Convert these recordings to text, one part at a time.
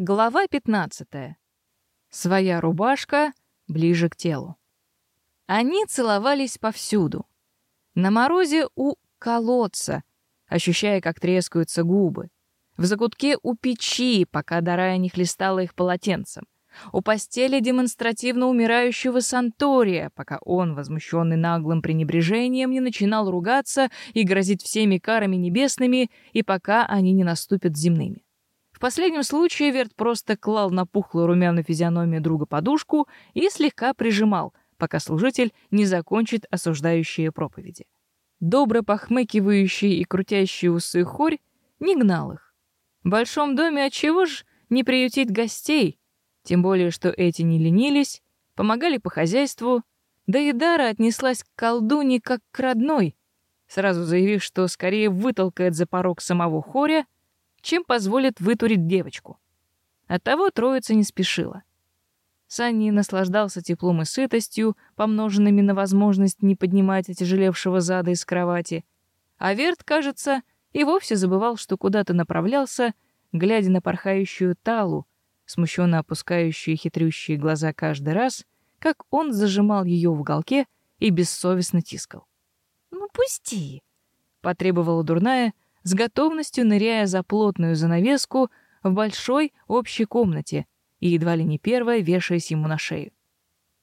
Глава 15. Своя рубашка ближе к телу. Они целовались повсюду. На морозе у колодца, ощущая, как трескаются губы. В закутке у печи, пока Дарая не хлестала их полотенцем. У постели демонстративно умирающего Сантория, пока он, возмущенный наглым пренебрежением, не начинал ругаться и грозить всеми карами небесными, и пока они не наступят земными. В последнем случае Верт просто клал на пухлую румяную физиономию друга подушку и слегка прижимал, пока служитель не закончит осуждающие проповеди. Добро похмыкивающий и крутящий усы хорь не гнал их. В большом доме отчего ж не приютить гостей, тем более что эти не ленились, помогали по хозяйству, да и Дара отнеслась к колдуне как к родной, сразу заявив, что скорее вытолкает за порог самого хоря, чем позволит вытурить девочку. Оттого троица не спешила. Санни наслаждался теплом и сытостью, помноженными на возможность не поднимать отяжелевшего зада из кровати. А Верт, кажется, и вовсе забывал, что куда-то направлялся, глядя на порхающую талу, смущенно опускающие хитрющие глаза каждый раз, как он зажимал ее в уголке и бессовестно тискал. «Ну, пусти!» — потребовала дурная, с готовностью ныряя за плотную занавеску в большой общей комнате и едва ли не первая вешаясь ему на шею.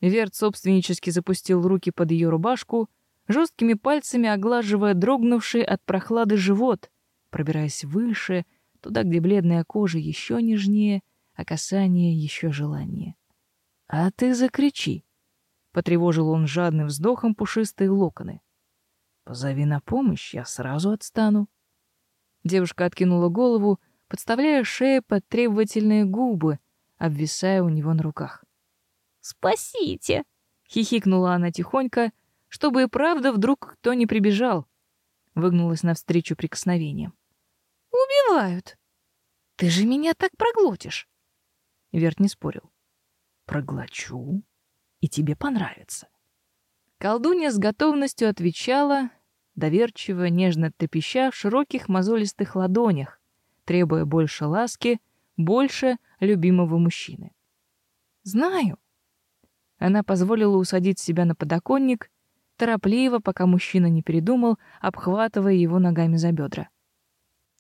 Верт собственнически запустил руки под ее рубашку, жесткими пальцами оглаживая дрогнувший от прохлады живот, пробираясь выше, туда, где бледная кожа еще нежнее, а касание еще желание. «А ты закричи!» — потревожил он жадным вздохом пушистые локоны. «Позови на помощь, я сразу отстану». Девушка откинула голову, подставляя шею под требовательные губы, обвисая у него на руках. «Спасите!» — хихикнула она тихонько, чтобы и правда вдруг кто не прибежал. Выгнулась навстречу прикосновением. «Убивают! Ты же меня так проглотишь!» Верт не спорил. «Проглочу, и тебе понравится». Колдунья с готовностью отвечала, доверчиво, нежно трепеща в широких мозолистых ладонях, требуя больше ласки, больше любимого мужчины. «Знаю». Она позволила усадить себя на подоконник, торопливо, пока мужчина не передумал, обхватывая его ногами за бедра.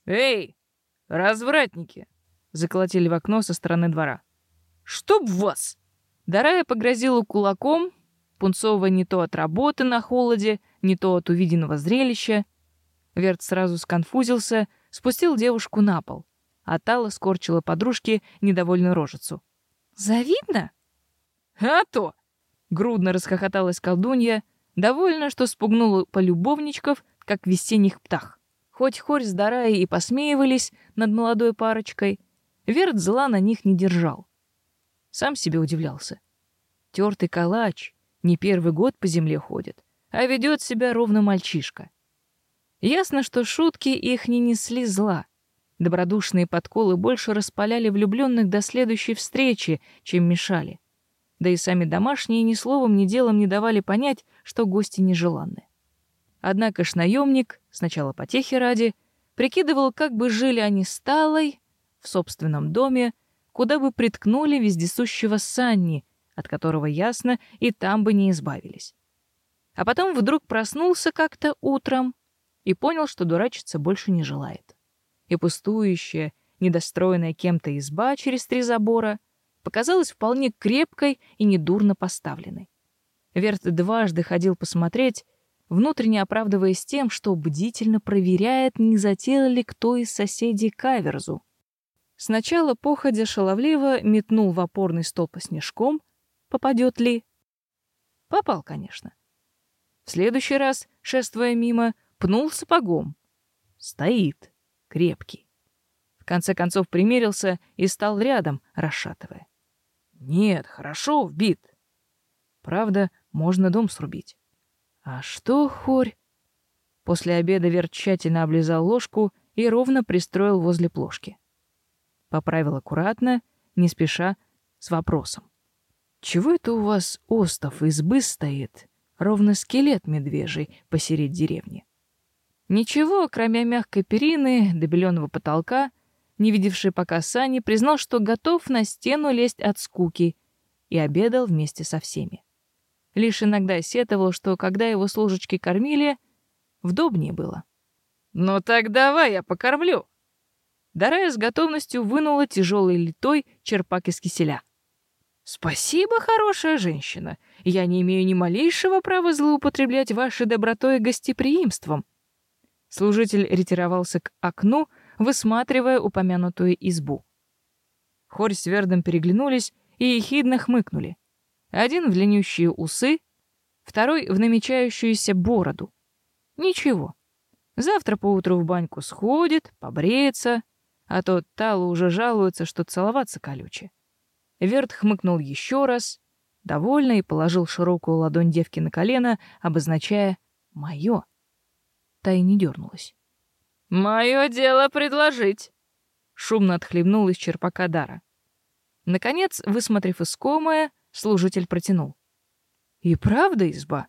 «Эй, развратники!» — заколотили в окно со стороны двора. «Чтоб вас!» Дарая погрозила кулаком, пунцовая не то от работы на холоде, не то от увиденного зрелища. Верт сразу сконфузился, спустил девушку на пол, а Тала скорчила подружке недовольную рожицу. «Завидно?» «А то!» — грудно расхохоталась колдунья, довольна, что спугнула полюбовничков, как весенних птах. Хоть Хорь с Дараей и посмеивались над молодой парочкой, Верт зла на них не держал. Сам себе удивлялся. Тертый калач не первый год по земле ходит, а ведет себя ровно мальчишка. Ясно, что шутки их не несли зла. Добродушные подколы больше распаляли влюбленных до следующей встречи, чем мешали. Да и сами домашние ни словом, ни делом не давали понять, что гости нежеланны. Однако ж наемник, сначала потехи ради, прикидывал, как бы жили они с в собственном доме, куда бы приткнули вездесущего Санни, от которого ясно и там бы не избавились. А потом вдруг проснулся как-то утром и понял, что дурачиться больше не желает. И пустующая, недостроенная кем-то изба через три забора показалась вполне крепкой и недурно поставленной. Верт дважды ходил посмотреть, внутренне оправдываясь тем, что бдительно проверяет, не затеял ли кто из соседей каверзу. Сначала походя шаловливо метнул в опорный столб снежком, попадет ли. Попал, конечно. В следующий раз, шествуя мимо, пнул сапогом. Стоит, крепкий. В конце концов примерился и стал рядом, расшатывая. Нет, хорошо вбит. Правда, можно дом срубить. А что, хорь? После обеда Вер тщательно облизал ложку и ровно пристроил возле плошки. Поправил аккуратно, не спеша, с вопросом. «Чего это у вас остов избы стоит, ровно скелет медвежий посередине деревни. Ничего, кроме мягкой перины до потолка, не видевший пока Сани, признал, что готов на стену лезть от скуки, и обедал вместе со всеми. Лишь иногда сетовал, что когда его с ложечки кормили, вдобнее было. «Ну так давай я покормлю!» Дарая с готовностью вынула тяжелый литой черпак из киселя. «Спасибо, хорошая женщина. Я не имею ни малейшего права злоупотреблять вашей добротой и гостеприимством». Служитель ретировался к окну, высматривая упомянутую избу. Хорь с Вердом переглянулись и ехидно хмыкнули. Один в длиннющие усы, второй в намечающуюся бороду. Ничего. Завтра поутру в баньку сходит, побреется, а тот Талу уже жалуется, что целоваться колюче. Верт хмыкнул еще раз, довольно и положил широкую ладонь девки на колено, обозначая «моё». Та и не дернулась. «Мое дело предложить», — шумно отхлебнул из черпака Дара. Наконец, высмотрев искомое, служитель протянул. «И правда изба?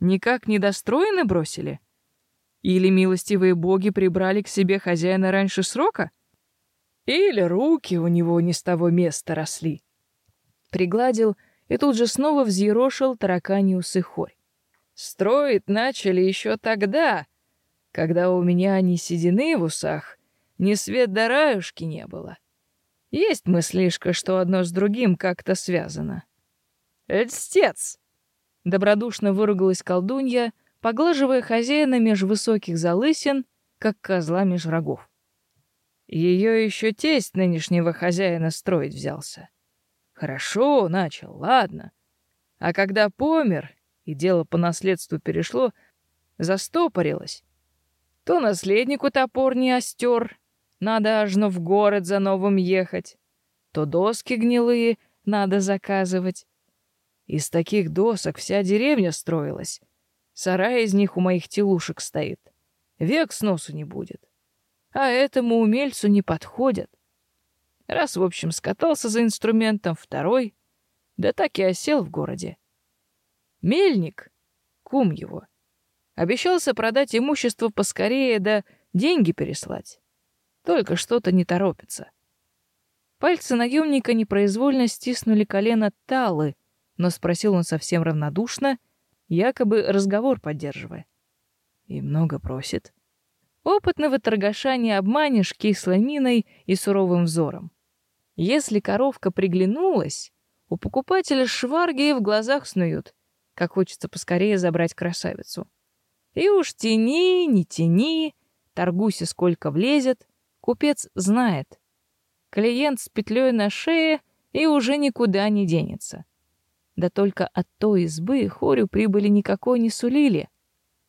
Никак недостроены бросили? Или милостивые боги прибрали к себе хозяина раньше срока?» Или руки у него не с того места росли. Пригладил и тут же снова взъерошил тараканиусы хорь. Строить начали еще тогда, когда у меня ни седины в усах, ни свет до раюшки не было. Есть мыслишка, что одно с другим как-то связано. «Льстец!» — добродушно выругалась колдунья, поглаживая хозяина меж высоких залысин, как козла меж рогов. Ее еще тесть нынешнего хозяина строить взялся. Хорошо, начал, ладно. А когда помер, и дело по наследству перешло, застопорилось. То наследнику топор не остер, надо аж в город за новым ехать, то доски гнилые надо заказывать. Из таких досок вся деревня строилась. Сарай из них у моих телушек стоит. Век сносу не будет а этому умельцу не подходят. Раз, в общем, скатался за инструментом, второй, да так и осел в городе. Мельник, кум его, обещался продать имущество поскорее, да деньги переслать. Только что-то не торопится. Пальцы наемника непроизвольно стиснули колено Талы, но спросил он совсем равнодушно, якобы разговор поддерживая. «И много просит?» Опытного торгаша не обманешь кислой миной и суровым взором. Если коровка приглянулась, у покупателя шварги в глазах снуют, как хочется поскорее забрать красавицу. И уж тяни, не тяни, торгуйся сколько влезет, купец знает. Клиент с петлей на шее и уже никуда не денется. Да только от той избы хорю прибыли никакой не сулили,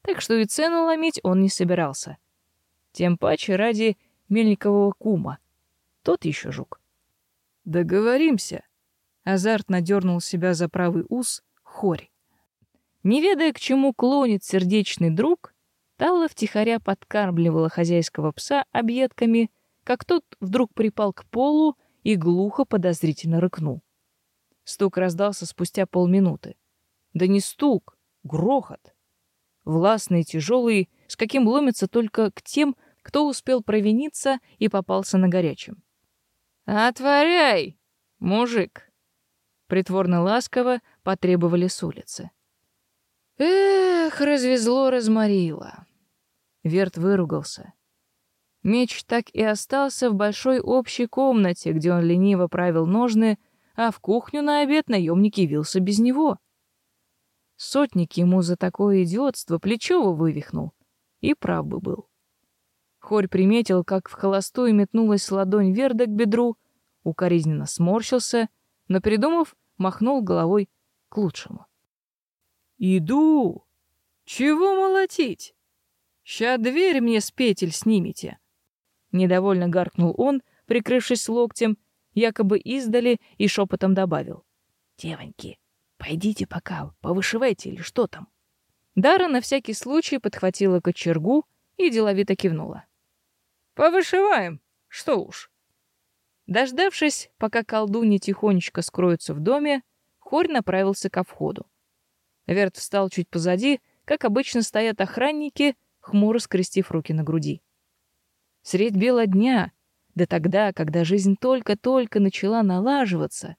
так что и цену ломить он не собирался. Тем паче ради мельникового кума. Тот еще жук. Договоримся. Азартно дернул себя за правый ус хорь. Не ведая, к чему клонит сердечный друг, Талла втихаря подкармливала хозяйского пса объедками, как тот вдруг припал к полу и глухо подозрительно рыкнул. Стук раздался спустя полминуты. Да не стук, грохот. Властный, тяжелый, с каким ломится только к тем, кто успел провиниться и попался на горячем. «Отворяй, мужик!» Притворно ласково потребовали с улицы. «Эх, развезло-разморило!» Верт выругался. Меч так и остался в большой общей комнате, где он лениво правил ножны, а в кухню на обед наемник явился без него. Сотник ему за такое идиотство Плечева вывихнул. И прав бы был. Хорь приметил, как в холостую метнулась ладонь Верда к бедру, укоризненно сморщился, но, передумав, махнул головой к лучшему. «Иду! Чего молотить? Ща дверь мне с петель снимите!» Недовольно гаркнул он, прикрывшись локтем, якобы издали, и шепотом добавил. «Девоньки, пойдите пока, повышивайте или что там?» Дара на всякий случай подхватила кочергу и деловито кивнула. Повышиваем, что уж. Дождавшись, пока колдунья тихонечко скроется в доме, Хорь направился ко входу. Верт встал чуть позади, как обычно стоят охранники, хмуро скрестив руки на груди. Средь бела дня, Да тогда, когда жизнь только-только начала налаживаться,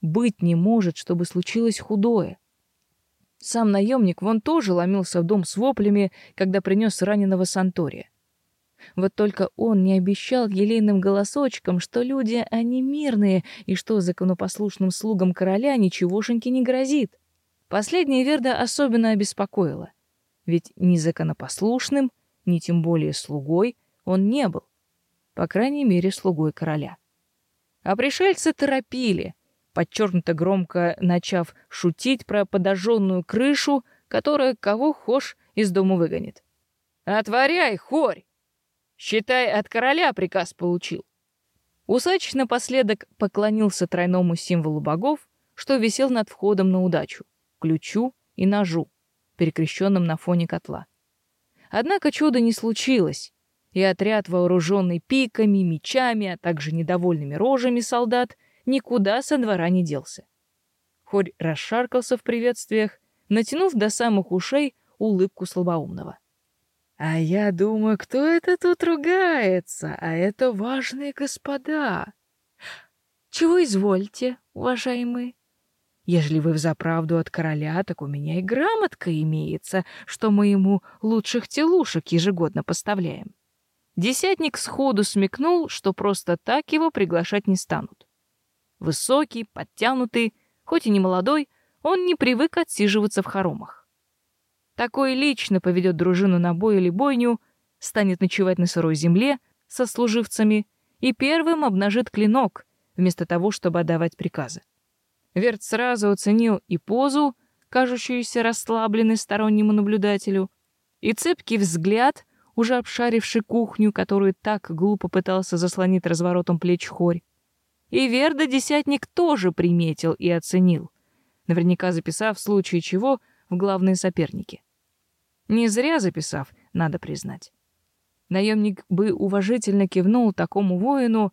быть не может, чтобы случилось худое. Сам наемник вон тоже ломился в дом с воплями, когда принес раненого Сантория. Вот только он не обещал елейным голосочком, что люди, они мирные, и что законопослушным слугам короля ничегошеньки не грозит. Последнее Верда особенно обеспокоило. Ведь ни законопослушным, ни тем более слугой он не был. По крайней мере, слугой короля. А пришельцы торопили, подчеркнуто громко начав шутить про подожженную крышу, которая кого хошь из дома выгонит. «Отворяй, хорь! Считай, от короля приказ получил». Усач напоследок поклонился тройному символу богов, что висел над входом на удачу — ключу и ножу, перекрещенным на фоне котла. Однако чуда не случилось, и отряд, вооруженный пиками, мечами, а также недовольными рожами солдат, никуда со двора не делся. Хорь расшаркался в приветствиях, натянув до самых ушей улыбку слабоумного. «А я думаю, кто это тут ругается? А это важные господа!» «Чего извольте, уважаемые?» Ежели вы взаправду от короля, так у меня и грамотка имеется, что мы ему лучших телушек ежегодно поставляем. Десятник сходу смекнул, что просто так его приглашать не станут. Высокий, подтянутый, хоть и не молодой, он не привык отсиживаться в хоромах. Такой лично поведет дружину на бой или бойню, станет ночевать на сырой земле со служивцами и первым обнажит клинок, вместо того, чтобы отдавать приказы. Верт сразу оценил и позу, кажущуюся расслабленной стороннему наблюдателю, и цепкий взгляд, уже обшаривший кухню, которую так глупо пытался заслонить разворотом плеч хорь. И Верда десятник тоже приметил и оценил, наверняка записав в случае чего в главные соперники. Не зря записав, надо признать. Наемник бы уважительно кивнул такому воину,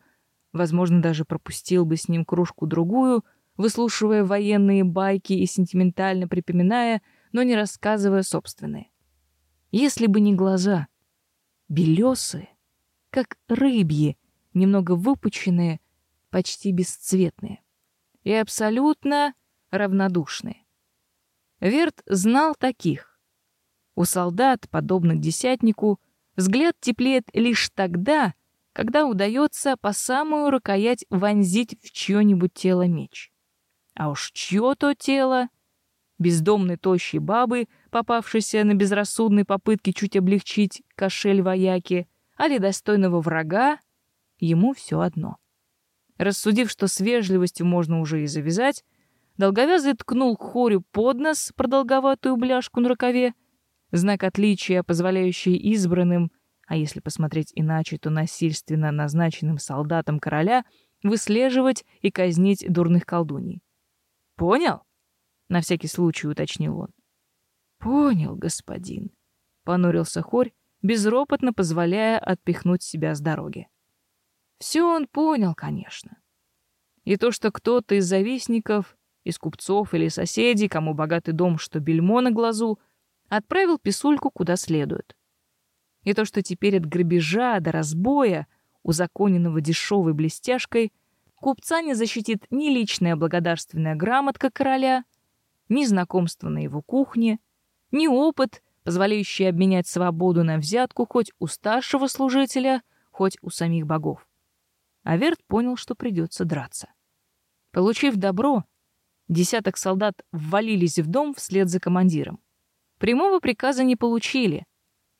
возможно, даже пропустил бы с ним кружку-другую, выслушивая военные байки и сентиментально припоминая, но не рассказывая собственные. Если бы не глаза, белесые, как рыбьи, немного выпученные, почти бесцветные и абсолютно равнодушные. Верт знал таких. У солдат, подобных десятнику, взгляд теплеет лишь тогда, когда удается по самую рукоять вонзить в чье-нибудь тело меч. А уж чье то тело, бездомной тощей бабы, попавшейся на безрассудной попытке чуть облегчить кошель вояки, али достойного врага, ему все одно. Рассудив, что с вежливостью можно уже и завязать, долговязый ткнул хорю под нос продолговатую бляшку на рукаве, знак отличия, позволяющий избранным, а если посмотреть иначе, то насильственно назначенным солдатам короля выслеживать и казнить дурных колдуний. «Понял?» — на всякий случай уточнил он. «Понял, господин», — понурился хорь, безропотно позволяя отпихнуть себя с дороги. Все он понял, конечно. И то, что кто-то из завистников, из купцов или соседей, кому богатый дом, что бельмо на глазу, отправил писульку куда следует. И то, что теперь от грабежа до разбоя, узаконенного дешевой блестяшкой, купца не защитит ни личная благодарственная грамотка короля, ни знакомство на его кухне, ни опыт, позволяющий обменять свободу на взятку хоть у старшего служителя, хоть у самих богов. Аверт понял, что придется драться. Получив добро, десяток солдат ввалились в дом вслед за командиром. Прямого приказа не получили,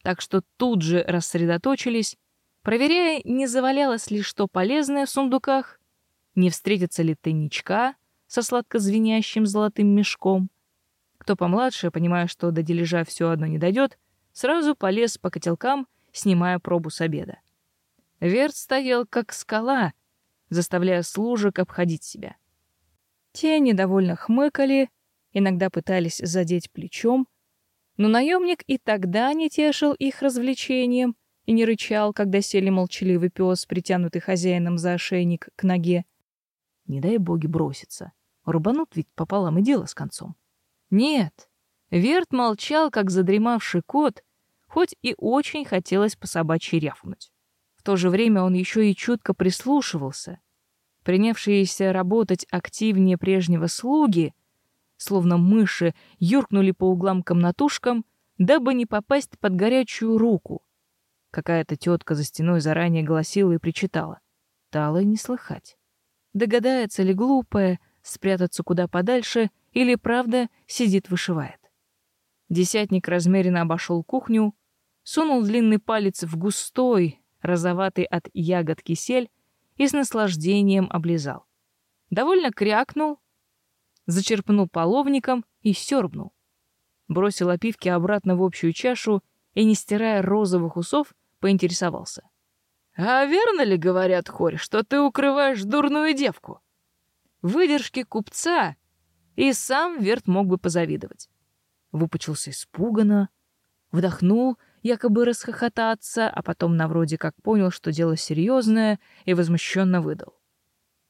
так что тут же рассредоточились, проверяя, не завалялось ли что полезное в сундуках, не встретится ли тайничка со сладко звенящим золотым мешком. Кто помладше, понимая, что до дележа все одно не дойдет, сразу полез по котелкам, снимая пробу с обеда. Верт стоял как скала, заставляя служек обходить себя. Те недовольно хмыкали, иногда пытались задеть плечом, но наемник и тогда не тешил их развлечением и не рычал, когда сели молчаливый пес, притянутый хозяином за ошейник к ноге. Не дай боги броситься. Рубанут ведь пополам и дело с концом. Нет, Верт молчал, как задремавший кот, хоть и очень хотелось по собачьи рявкнуть то же время он еще и чутко прислушивался. Принявшиеся работать активнее прежнего слуги, словно мыши, юркнули по углам комнатушкам, дабы не попасть под горячую руку. Какая-то тетка за стеной заранее голосила и причитала. Тала не слыхать. Догадается ли глупая спрятаться куда подальше или правда сидит вышивает. Десятник размеренно обошел кухню, сунул длинный палец в густой, розоватый от ягод кисель и с наслаждением облизал. Довольно крякнул, зачерпнул половником и сёрбнул. Бросил опивки обратно в общую чашу и, не стирая розовых усов, поинтересовался. «А верно ли, говорят, хорь, что ты укрываешь дурную девку?» Выдержки купца и сам Верт мог бы позавидовать. Выпучился испуганно, вдохнул, якобы расхохотаться, а потом на вроде как понял, что дело серьезное, и возмущенно выдал.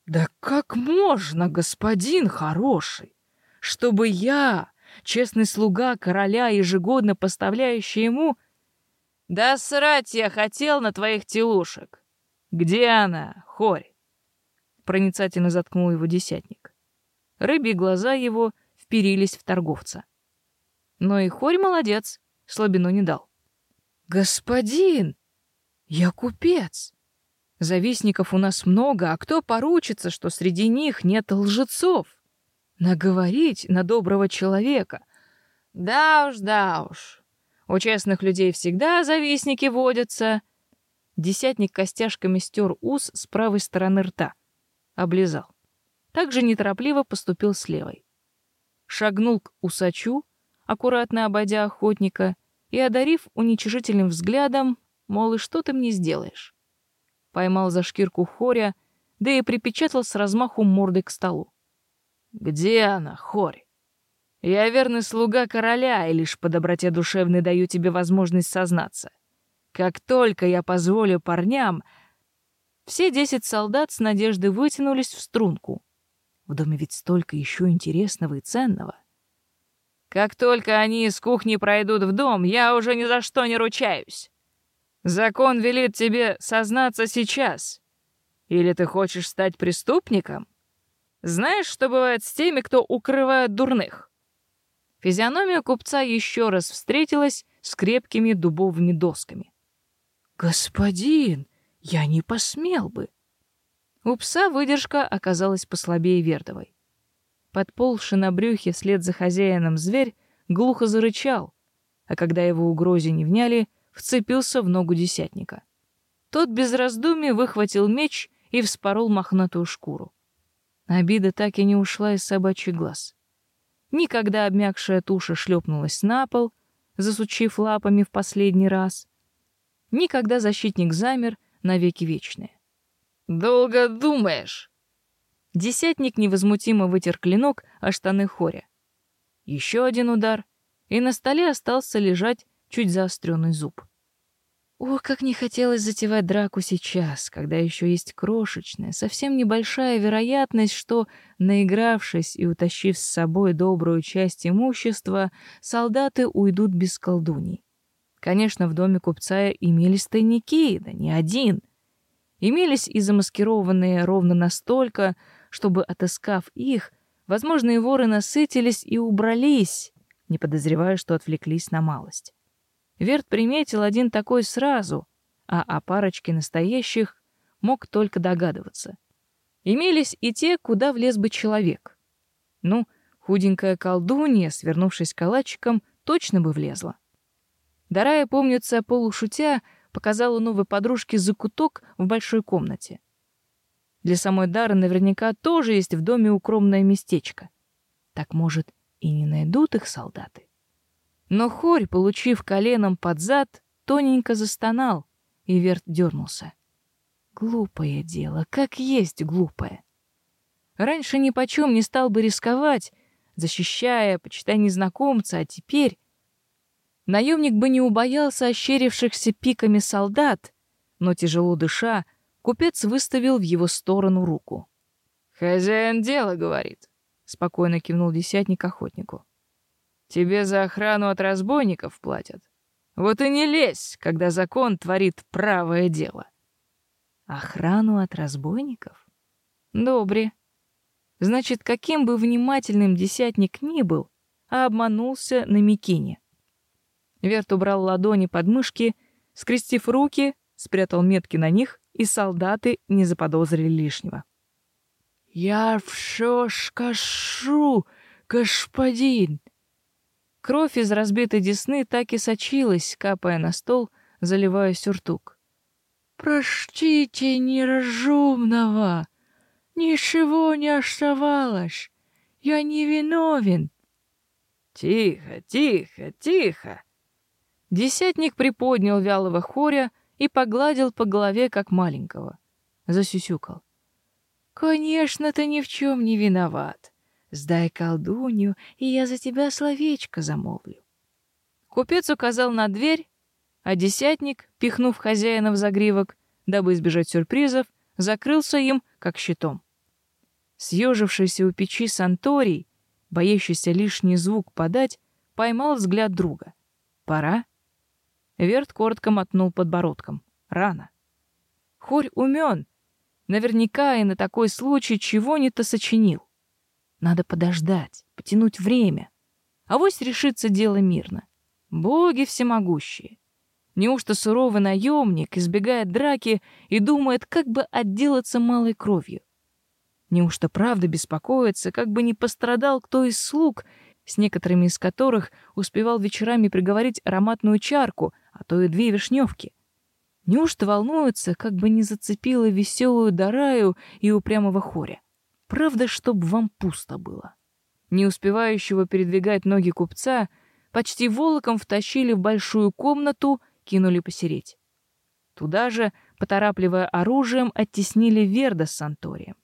«Да как можно, господин хороший, чтобы я, честный слуга короля, ежегодно поставляющий ему...» «Да срать я хотел на твоих телушек! Где она, хорь?» Проницательно заткнул его десятник. Рыбьи глаза его вперились в торговца. Но и хорь молодец, слабину не дал. «Господин, я купец. Завистников у нас много, а кто поручится, что среди них нет лжецов? Наговорить на доброго человека. Да уж, да уж. У честных людей всегда завистники водятся». Десятник костяшками стер ус с правой стороны рта. Облизал. Также неторопливо поступил с левой. Шагнул к усачу, аккуратно обойдя охотника, и, одарив уничижительным взглядом, мол, и что ты мне сделаешь? Поймал за шкирку хоря, да и припечатал с размаху мордой к столу. «Где она, хорь? Я верный слуга короля, и лишь по доброте душевной даю тебе возможность сознаться. Как только я позволю парням...» Все десять солдат с надеждой вытянулись в струнку. В доме ведь столько еще интересного и ценного. Как только они из кухни пройдут в дом, я уже ни за что не ручаюсь. Закон велит тебе сознаться сейчас. Или ты хочешь стать преступником? Знаешь, что бывает с теми, кто укрывает дурных? Физиономия купца еще раз встретилась с крепкими дубовыми досками. «Господин, я не посмел бы!» У пса выдержка оказалась послабее Вердовой. Подползший на брюхе вслед за хозяином зверь глухо зарычал, а когда его угрозе не вняли, вцепился в ногу десятника. Тот без раздумий выхватил меч и вспорол мохнатую шкуру. Обида так и не ушла из собачьих глаз. Никогда обмякшая туша шлепнулась на пол, засучив лапами в последний раз. Никогда защитник замер навеки вечные. «Долго думаешь?» Десятник невозмутимо вытер клинок о штаны Хоря. Еще один удар, и на столе остался лежать чуть заостренный зуб. Ох, как не хотелось затевать драку сейчас, когда еще есть крошечная, совсем небольшая вероятность, что, наигравшись и утащив с собой добрую часть имущества, солдаты уйдут без колдуний. Конечно, в доме купца имелись тайники, да не один. Имелись и замаскированные ровно настолько, чтобы, отыскав их, возможные воры насытились и убрались, не подозревая, что отвлеклись на малость. Верт приметил один такой сразу, а о парочке настоящих мог только догадываться. Имелись и те, куда влез бы человек. Ну, худенькая колдунья, свернувшись калачиком, точно бы влезла. Дарая, помнится, полушутя, показала новой подружке закуток в большой комнате. Для самой Дары наверняка тоже есть в доме укромное местечко. Так, может, и не найдут их солдаты? Но Хорь, получив коленом под зад, тоненько застонал, и Верт дернулся. Глупое дело, как есть глупое. Раньше ни почем не стал бы рисковать, защищая, почитай незнакомца, а теперь... Наемник бы не убоялся ощерившихся пиками солдат, но, тяжело дыша, Купец выставил в его сторону руку. «Хозяин дела, — говорит», — спокойно кивнул десятник охотнику. «Тебе за охрану от разбойников платят. Вот и не лезь, когда закон творит правое дело». Охрану от разбойников? Добре. Значит, каким бы внимательным десятник ни был, а обманулся на Микине. Верт убрал ладони под мышки, скрестив руки, спрятал метки на них, и солдаты не заподозрили лишнего. «Я все скажу, господин!» Кровь из разбитой десны так и сочилась, капая на стол, заливая сюртук. «Простите неразумного! Ничего не оставалось! Я не виновен!» «Тихо, тихо, тихо!» Десятник приподнял вялого хоря и погладил по голове, как маленького. Засюсюкал. «Конечно, ты ни в чем не виноват. Сдай колдунью, и я за тебя словечко замолвлю». Купец указал на дверь, а десятник, пихнув хозяина в загривок, дабы избежать сюрпризов, закрылся им, как щитом. Съежившийся у печи Санторий, боящийся лишний звук подать, поймал взгляд друга. «Пора?» Верт коротко мотнул подбородком. «Рано». Хорь умен. Наверняка и на такой случай чего не то сочинил. Надо подождать, потянуть время. А вось решится дело мирно. Боги всемогущие. Неужто суровый наемник избегает драки и думает, как бы отделаться малой кровью? Неужто правда беспокоится, как бы не пострадал кто из слуг, с некоторыми из которых успевал вечерами приговорить ароматную чарку, а то и две вишневки? Неужто волнуется, как бы не зацепила веселую Дараю и упрямого хоря? Правда, чтоб вам пусто было. Не успевающего передвигать ноги купца почти волоком втащили в большую комнату, кинули посереть. Туда же, поторапливая оружием, оттеснили Верда с Санторием.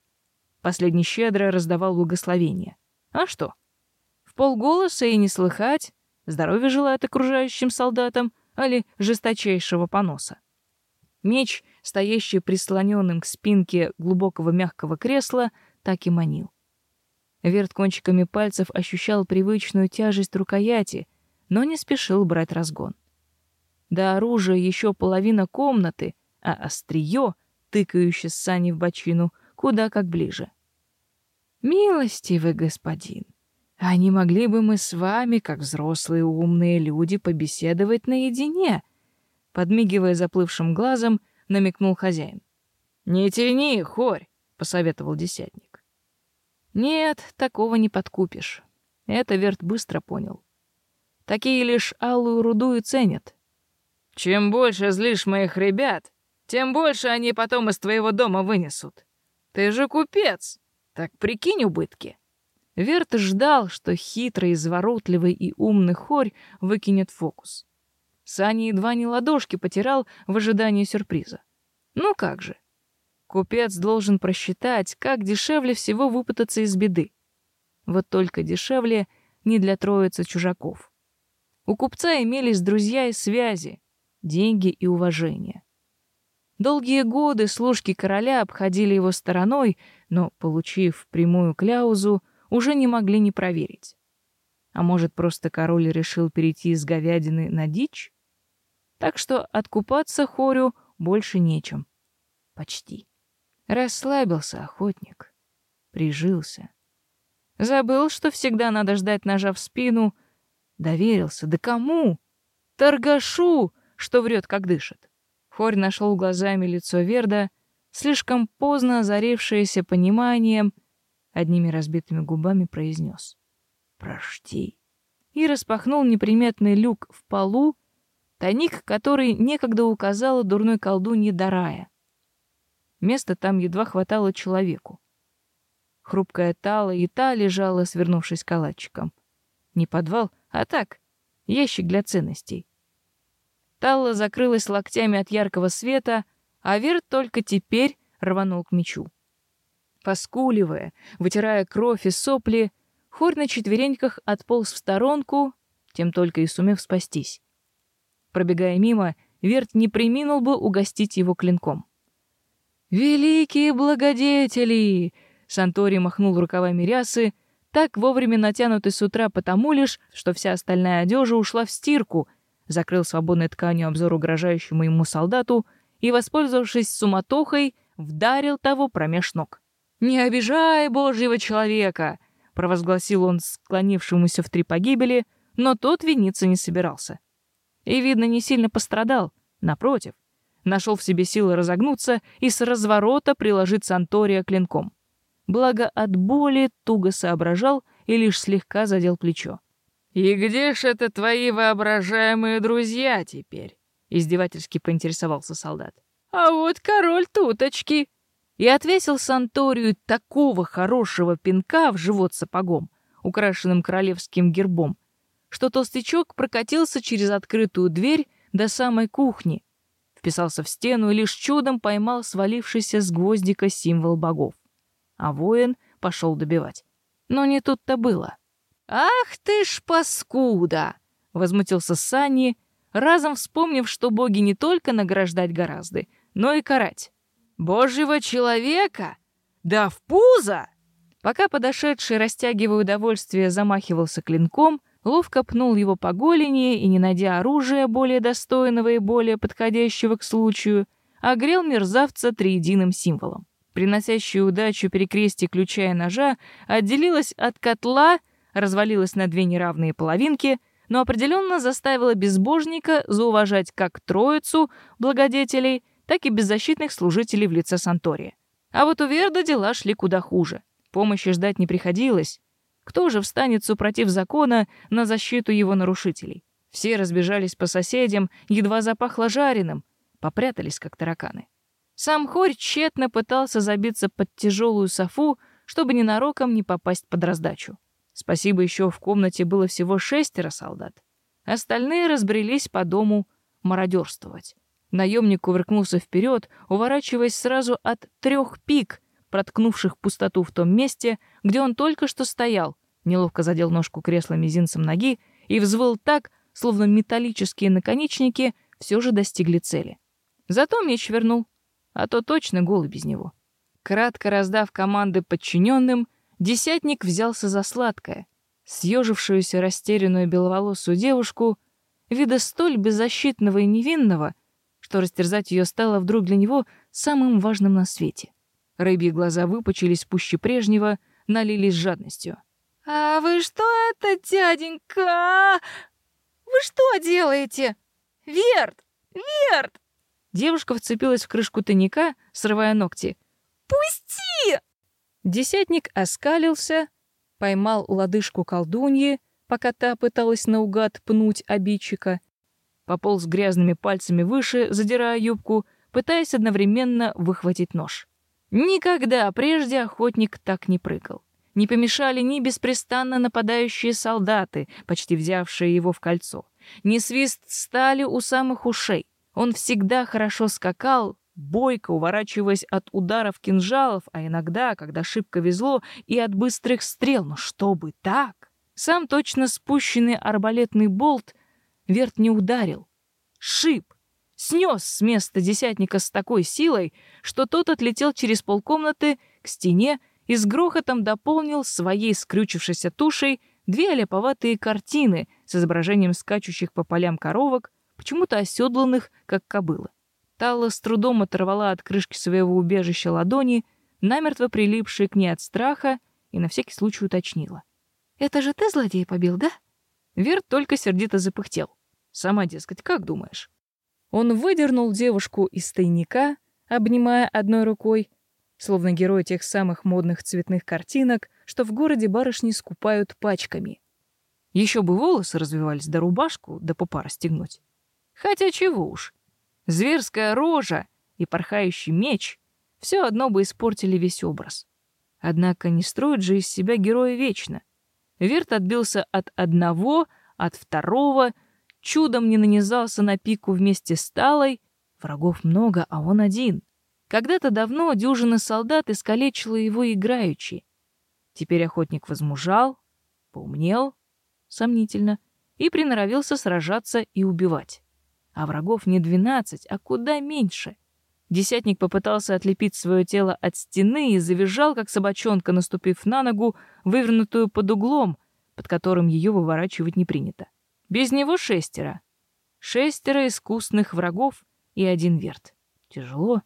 Последний щедро раздавал благословения. А что? В полголоса и не слыхать, здоровья желает окружающим солдатам, али жесточайшего поноса. Меч, стоящий прислоненным к спинке глубокого мягкого кресла, так и манил. Верт кончиками пальцев ощущал привычную тяжесть рукояти, но не спешил брать разгон. До оружия еще половина комнаты, а острие, тыкающее сани в бочину, куда как ближе. «Милостивый господин, а не могли бы мы с вами, как взрослые умные люди, побеседовать наедине?» Подмигивая заплывшим глазом, намекнул хозяин. «Не тяни, хорь!» — посоветовал десятник. «Нет, такого не подкупишь. Это Верт быстро понял. Такие лишь алую руду и ценят. Чем больше злишь моих ребят, тем больше они потом из твоего дома вынесут. Ты же купец!» Так прикинь убытки. Верт ждал, что хитрый, изворотливый и умный хорь выкинет фокус. Саня едва не ладошки потирал в ожидании сюрприза. Ну как же? Купец должен просчитать, как дешевле всего выпутаться из беды. Вот только дешевле не для троицы чужаков. У купца имелись друзья и связи, деньги и уважение. Долгие годы служки короля обходили его стороной, но, получив прямую кляузу, уже не могли не проверить. А может, просто король решил перейти из говядины на дичь? Так что откупаться хорю больше нечем. Почти. Расслабился охотник. Прижился. Забыл, что всегда надо ждать ножа в спину. Доверился. Да кому? Торгашу, что врет, как дышит. Хорь нашел глазами лицо Верда, слишком поздно озарившееся пониманием, одними разбитыми губами произнес «Прости» и распахнул неприметный люк в полу, тайник, который некогда указала дурной колдунье Дарая. Места там едва хватало человеку. Хрупкая тала и та лежала, свернувшись калачиком. Не подвал, а так, ящик для ценностей. Талла закрылась локтями от яркого света, а Верт только теперь рванул к мечу. Поскуливая, вытирая кровь и сопли, Хорь на четвереньках отполз в сторонку, тем только и сумев спастись. Пробегая мимо, Верт не приминул бы угостить его клинком. «Великие благодетели!» — Сантори махнул рукавами рясы, так вовремя натянутый с утра потому лишь, что вся остальная одежа ушла в стирку, закрыл свободной тканью обзор угрожающему ему солдату и, воспользовавшись суматохой, вдарил того промеж ног. «Не обижай божьего человека!» — провозгласил он склонившемуся в три погибели, но тот виниться не собирался. И, видно, не сильно пострадал, напротив, нашел в себе силы разогнуться и с разворота приложить Сантория клинком. Благо от боли туго соображал и лишь слегка задел плечо. «И где ж это твои воображаемые друзья теперь?» — издевательски поинтересовался солдат. «А вот король туточки!» И отвесил Санторию такого хорошего пинка в живот сапогом, украшенным королевским гербом, что толстячок прокатился через открытую дверь до самой кухни, вписался в стену и лишь чудом поймал свалившийся с гвоздика символ богов. А воин пошел добивать. Но не тут-то было. «Ах ты ж паскуда!» — возмутился Санни, разом вспомнив, что боги не только награждать гораздо, но и карать. «Божьего человека? Да в пузо!» Пока подошедший, растягивая удовольствие, замахивался клинком, ловко пнул его по голени и, не найдя оружия более достойного и более подходящего к случаю, огрел мерзавца триединым символом. Приносящая удачу перекрестие ключа и ножа отделилась от котла, развалилась на две неравные половинки, но определенно заставила безбожника зауважать как троицу благодетелей, так и беззащитных служителей в лице Сантория. А вот у Верда дела шли куда хуже. Помощи ждать не приходилось, кто же встанет супротив закона на защиту его нарушителей? Все разбежались по соседям, едва запахло жареным, попрятались, как тараканы. Сам Хорь тщетно пытался забиться под тяжелую софу, чтобы ненароком не попасть под раздачу. Спасибо, еще в комнате было всего шестеро солдат. Остальные разбрелись по дому мародерствовать. Наемник кувыркнулся вперед, уворачиваясь сразу от трех пик, проткнувших пустоту в том месте, где он только что стоял, неловко задел ножку кресла мизинцем ноги и взвыл так, словно металлические наконечники все же достигли цели. Зато меч вернул, а то точно голый без него. Кратко раздав команды подчиненным, десятник взялся за сладкое, съежившуюся растерянную беловолосую девушку, вида столь беззащитного и невинного, что растерзать ее стало вдруг для него самым важным на свете. Рыбьи глаза выпучились пуще прежнего, налились жадностью. «А вы что это, дяденька? Вы что делаете? Верт! Верт!» Девушка вцепилась в крышку тайника, срывая ногти. «Пусти!» Десятник оскалился, поймал лодыжку колдуньи, пока та пыталась наугад пнуть обидчика, пополз грязными пальцами выше, задирая юбку, пытаясь одновременно выхватить нож. Никогда прежде охотник так не прыгал. Не помешали ни беспрестанно нападающие солдаты, почти взявшие его в кольцо, ни свист стали у самых ушей. Он всегда хорошо скакал, бойко уворачиваясь от ударов кинжалов, а иногда, когда шибко везло, и от быстрых стрел. Но чтобы так? Сам точно спущенный арбалетный болт Верт не ударил. Шип, снес с места десятника с такой силой, что тот отлетел через полкомнаты к стене и с грохотом дополнил своей скрючившейся тушей две оляповатые картины с изображением скачущих по полям коровок, почему-то оседланных, как кобылы. Талла с трудом оторвала от крышки своего убежища ладони, намертво прилипшие к ней от страха, и на всякий случай уточнила. «Это же ты злодея побил, да?» Верт только сердито запыхтел. «Сама, дескать, как думаешь?» Он выдернул девушку из тайника, обнимая одной рукой, словно герой тех самых модных цветных картинок, что в городе барышни скупают пачками. Еще бы волосы развивались, да рубашку, да попа расстегнуть. Хотя чего уж. Зверская рожа и порхающий меч все одно бы испортили весь образ. Однако не строит же из себя героя вечно. Верт отбился от одного, от второго — чудом не нанизался на пику вместе с Талой, врагов много, а он один. Когда-то давно дюжина солдат искалечила его играючи. Теперь охотник возмужал, поумнел, сомнительно, и приноровился сражаться и убивать. А врагов не двенадцать, а куда меньше. Десятник попытался отлепить свое тело от стены и завизжал, как собачонка, наступив на ногу, вывернутую под углом, под которым ее выворачивать не принято. Без него шестеро. Шестеро искусных врагов и один верт. Тяжело,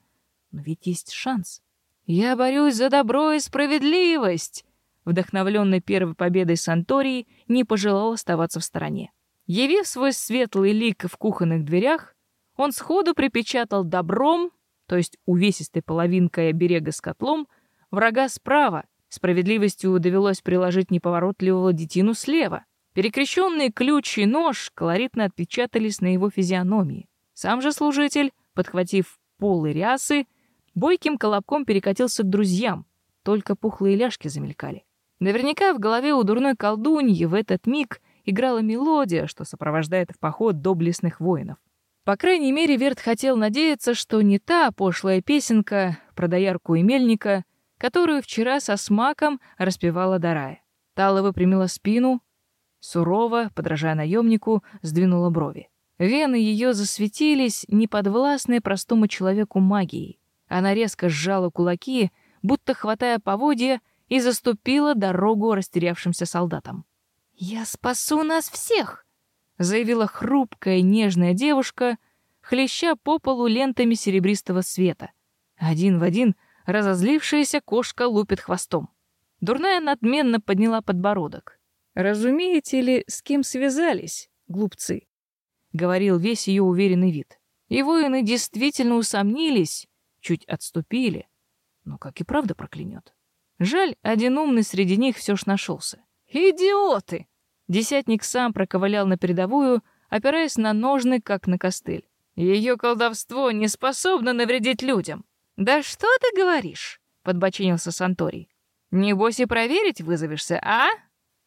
но ведь есть шанс. Я борюсь за добро и справедливость. Вдохновленный первой победой Сантории, не пожелал оставаться в стороне. Явив свой светлый лик в кухонных дверях, он сходу припечатал добром, то есть увесистой половинкой оберега с котлом, врага справа, справедливостью довелось приложить неповоротливого детину слева. Перекрещенные ключ и нож колоритно отпечатались на его физиономии. Сам же служитель, подхватив полы рясы, бойким колобком перекатился к друзьям, только пухлые ляжки замелькали. Наверняка в голове у дурной колдуньи в этот миг играла мелодия, что сопровождает в поход доблестных воинов. По крайней мере, Верт хотел надеяться, что не та пошлая песенка про доярку и мельника, которую вчера со смаком распевала Дарая. Тала выпрямила спину, сурово, подражая наемнику, сдвинула брови. Вены ее засветились, неподвластной простому человеку магией. Она резко сжала кулаки, будто хватая поводья, и заступила дорогу растерявшимся солдатам. «Я спасу нас всех!» — заявила хрупкая нежная девушка, хлеща по полу лентами серебристого света. Один в один разозлившаяся кошка лупит хвостом. Дурная надменно подняла подбородок. «Разумеете ли, с кем связались, глупцы?» — говорил весь ее уверенный вид. И воины действительно усомнились, чуть отступили. Но как и правда проклянет. Жаль, один умный среди них все ж нашелся. «Идиоты!» Десятник сам проковылял на передовую, опираясь на ножны, как на костыль. Ее колдовство не способно навредить людям. «Да что ты говоришь?» — подбочинился Санторий. «Небось и проверить вызовешься, а?»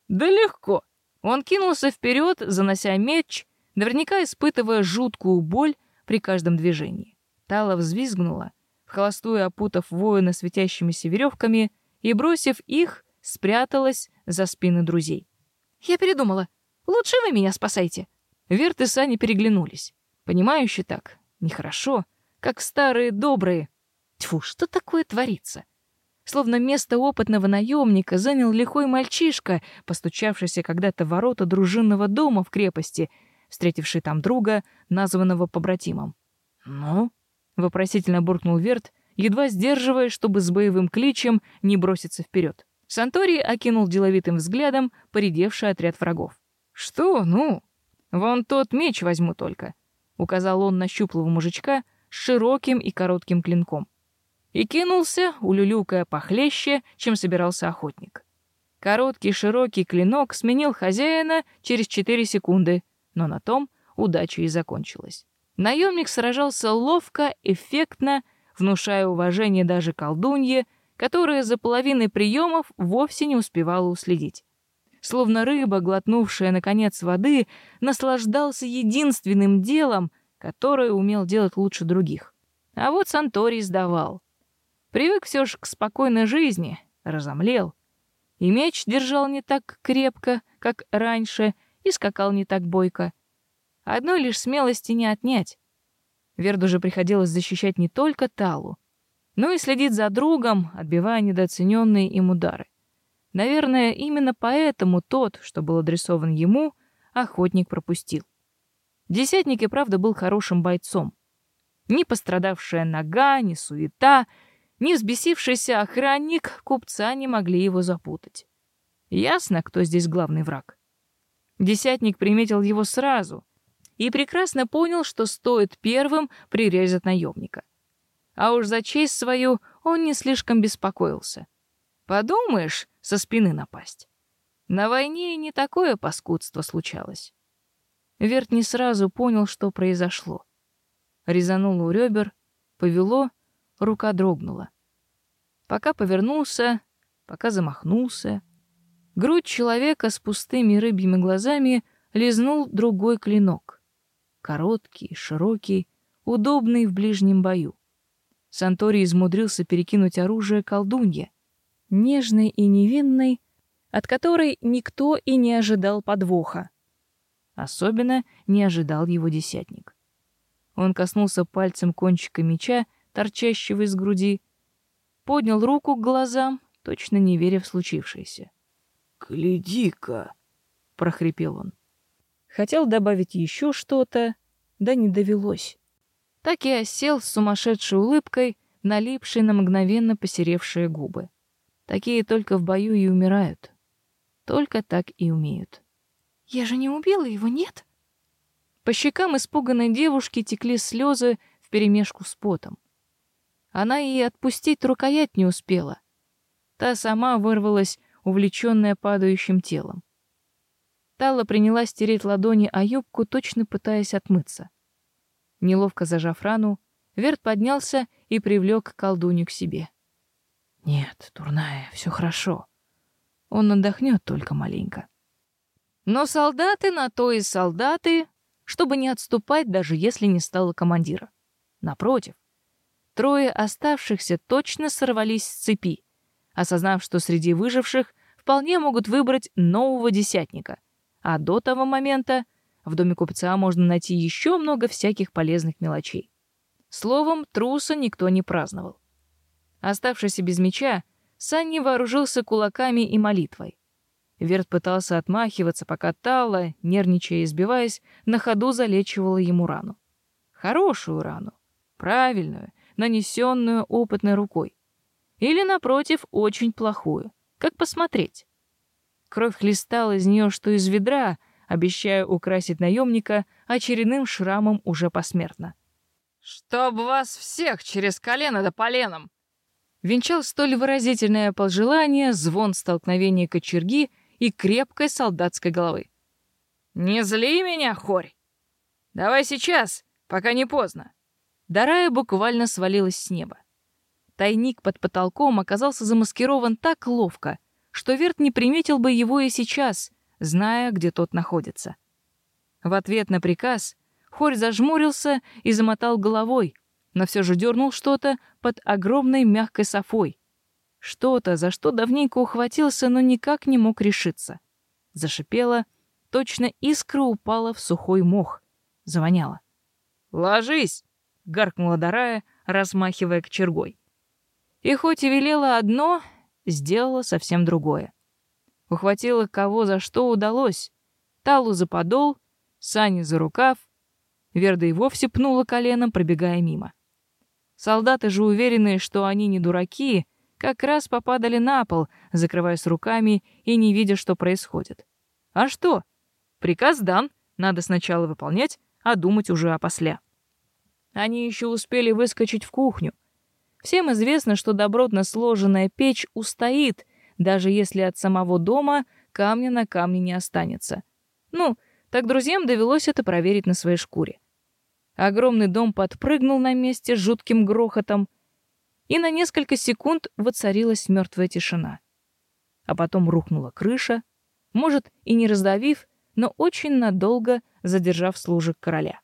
Да легко. Он кинулся вперед, занося меч, наверняка испытывая жуткую боль при каждом движении. Тала взвизгнула, холостую опутав воина светящимися веревками и, бросив их, спряталась за спины друзей. «Я передумала. Лучше вы меня спасайте». Верт и Сани переглянулись. Понимающе так, нехорошо, как старые добрые. Тьфу, что такое творится? Словно место опытного наемника занял лихой мальчишка, постучавшийся когда-то в ворота дружинного дома в крепости, встретивший там друга, названного побратимом. «Ну?» — вопросительно буркнул Верт, едва сдерживая, чтобы с боевым кличем не броситься вперед. Сантори окинул деловитым взглядом поредевший отряд врагов. «Что, ну? Вон тот меч возьму только», — указал он на щуплого мужичка с широким и коротким клинком и кинулся, улюлюкая похлеще, чем собирался охотник. Короткий широкий клинок сменил хозяина через четыре секунды, но на том удача и закончилась. Наемник сражался ловко, эффектно, внушая уважение даже колдунье, которая за половиной приемов вовсе не успевала уследить. Словно рыба, глотнувшая наконец воды, наслаждался единственным делом, которое умел делать лучше других. А вот Санторий сдавал. Привык все же к спокойной жизни, разомлел. И меч держал не так крепко, как раньше, и скакал не так бойко. Одной лишь смелости не отнять. Верду же приходилось защищать не только Талу, но и следить за другом, отбивая недооцененные им удары. Наверное, именно поэтому тот, что был адресован ему, охотник пропустил. Десятник и правда был хорошим бойцом. Ни пострадавшая нога, ни суета — ни взбесившийся охранник купца не могли его запутать. Ясно, кто здесь главный враг. Десятник приметил его сразу и прекрасно понял, что стоит первым прирезать наемника. А уж за честь свою он не слишком беспокоился. Подумаешь, со спины напасть. На войне не такое паскудство случалось. Верт не сразу понял, что произошло. Резануло у ребер, повело, рука дрогнула. Пока повернулся, пока замахнулся. Грудь человека с пустыми рыбьими глазами лизнул другой клинок. Короткий, широкий, удобный в ближнем бою. Сантори измудрился перекинуть оружие колдунье, нежной и невинной, от которой никто и не ожидал подвоха. Особенно не ожидал его десятник. Он коснулся пальцем кончика меча, торчащего из груди, поднял руку к глазам, точно не веря в случившееся. «Гляди-ка!» — прохрипел он. Хотел добавить еще что-то, да не довелось. так и осел с сумасшедшей улыбкой, налипшей на мгновенно посеревшие губы. Такие только в бою и умирают. Только так и умеют. Я же не убила его, нет? По щекам испуганной девушки текли слезы вперемешку с потом. Она и отпустить рукоять не успела. Та сама вырвалась, увлеченная падающим телом. Тала принялась стереть ладони о юбку, точно пытаясь отмыться. Неловко зажав рану, Верт поднялся и привлек колдунью к себе. «Нет, дурная, все хорошо. Он отдохнет только маленько». Но солдаты на то и солдаты, чтобы не отступать, даже если не стало командира. Напротив, трое оставшихся точно сорвались с цепи, осознав, что среди выживших вполне могут выбрать нового десятника, а до того момента в доме купца можно найти еще много всяких полезных мелочей. Словом, труса никто не праздновал. Оставшийся без меча, Санни вооружился кулаками и молитвой. Верт пытался отмахиваться, пока Тала, нервничая и избиваясь, на ходу залечивала ему рану. Хорошую рану, правильную, нанесенную опытной рукой. Или, напротив, очень плохую. Как посмотреть? Кровь хлестала из нее, что из ведра, обещая украсить наемника очередным шрамом уже посмертно. «Чтоб вас всех через колено да поленом!» Венчал столь выразительное пожелание звон столкновения кочерги и крепкой солдатской головы. «Не зли меня, хорь! Давай сейчас, пока не поздно!» Дарая буквально свалилась с неба. Тайник под потолком оказался замаскирован так ловко, что Верт не приметил бы его и сейчас, зная, где тот находится. В ответ на приказ Хорь зажмурился и замотал головой, но все же дернул что-то под огромной мягкой софой. Что-то, за что давненько ухватился, но никак не мог решиться. Зашипело, точно искра упала в сухой мох. Завоняло. «Ложись!» — гаркнула Дарая, размахивая к чергой. И хоть и велела одно, сделала совсем другое. Ухватила кого за что удалось. Талу за подол, Сани за рукав, Верда и вовсе пнула коленом, пробегая мимо. Солдаты же, уверенные, что они не дураки, как раз попадали на пол, закрываясь руками и не видя, что происходит. А что? Приказ дан, надо сначала выполнять, а думать уже опосля. Они еще успели выскочить в кухню. Всем известно, что добротно сложенная печь устоит, даже если от самого дома камня на камне не останется. Ну, так друзьям довелось это проверить на своей шкуре. Огромный дом подпрыгнул на месте с жутким грохотом, и на несколько секунд воцарилась мертвая тишина. А потом рухнула крыша, может, и не раздавив, но очень надолго задержав служек короля.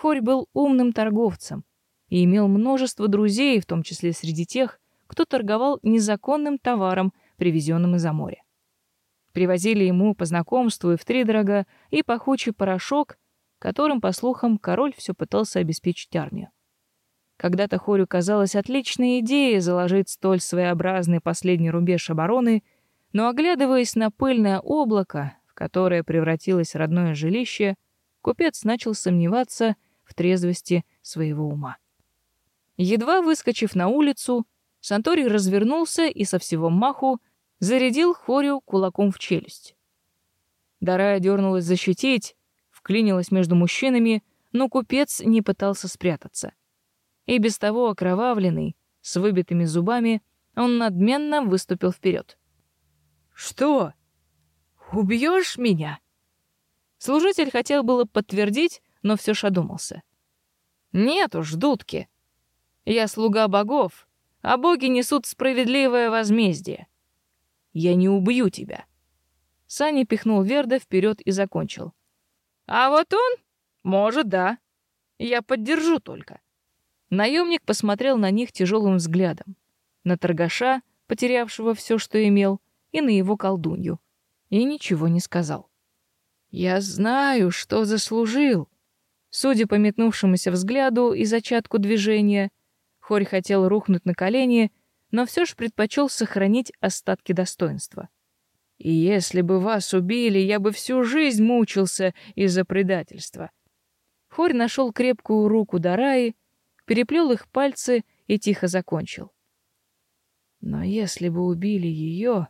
Хорь был умным торговцем и имел множество друзей, в том числе среди тех, кто торговал незаконным товаром, привезенным из-за моря. Привозили ему по знакомству и втридорога и пахучий порошок, которым, по слухам, король все пытался обеспечить армию. Когда-то Хорю казалась отличной идеей заложить столь своеобразный последний рубеж обороны, но, оглядываясь на пыльное облако, в которое превратилось родное жилище, купец начал сомневаться в трезвости своего ума. Едва выскочив на улицу, Санторий развернулся и со всего маху зарядил Хорю кулаком в челюсть. Дарая дернулась защитить, вклинилась между мужчинами, но купец не пытался спрятаться. И без того окровавленный, с выбитыми зубами, он надменно выступил вперед. «Что? Убьешь меня?» Служитель хотел было подтвердить, но все ж одумался. «Нет уж, дудки. Я слуга богов, а боги несут справедливое возмездие. Я не убью тебя». Саня пихнул Верда вперед и закончил. А вот он? Может, да. Я поддержу только. Наемник посмотрел на них тяжелым взглядом. На торгаша, потерявшего все, что имел, и на его колдунью. И ничего не сказал. «Я знаю, что заслужил». Судя по метнувшемуся взгляду и зачатку движения, Хорь хотел рухнуть на колени, но все же предпочел сохранить остатки достоинства. И если бы вас убили, я бы всю жизнь мучился из-за предательства. Хорь нашел крепкую руку Дараи, переплел их пальцы и тихо закончил. Но если бы убили ее,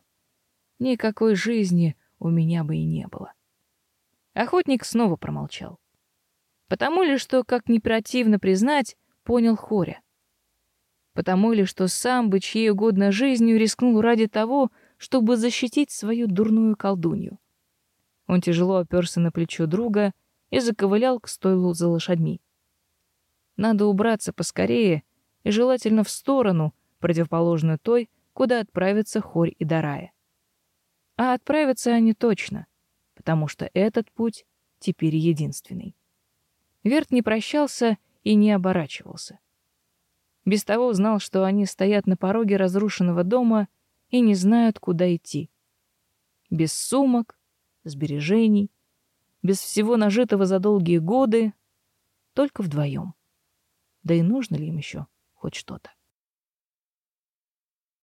никакой жизни у меня бы и не было. Охотник снова промолчал. Потому ли, что, как не противно признать, понял Хоря. Потому ли, что сам бы чьей угодно жизнью рискнул ради того, чтобы защитить свою дурную колдунью. Он тяжело оперся на плечо друга и заковылял к стойлу за лошадьми. Надо убраться поскорее и желательно в сторону, противоположную той, куда отправятся Хорь и Дарая. А отправятся они точно, потому что этот путь теперь единственный. Верт не прощался и не оборачивался. Без того знал, что они стоят на пороге разрушенного дома и не знают, куда идти. Без сумок, сбережений, без всего нажитого за долгие годы, только вдвоем. Да и нужно ли им еще хоть что-то?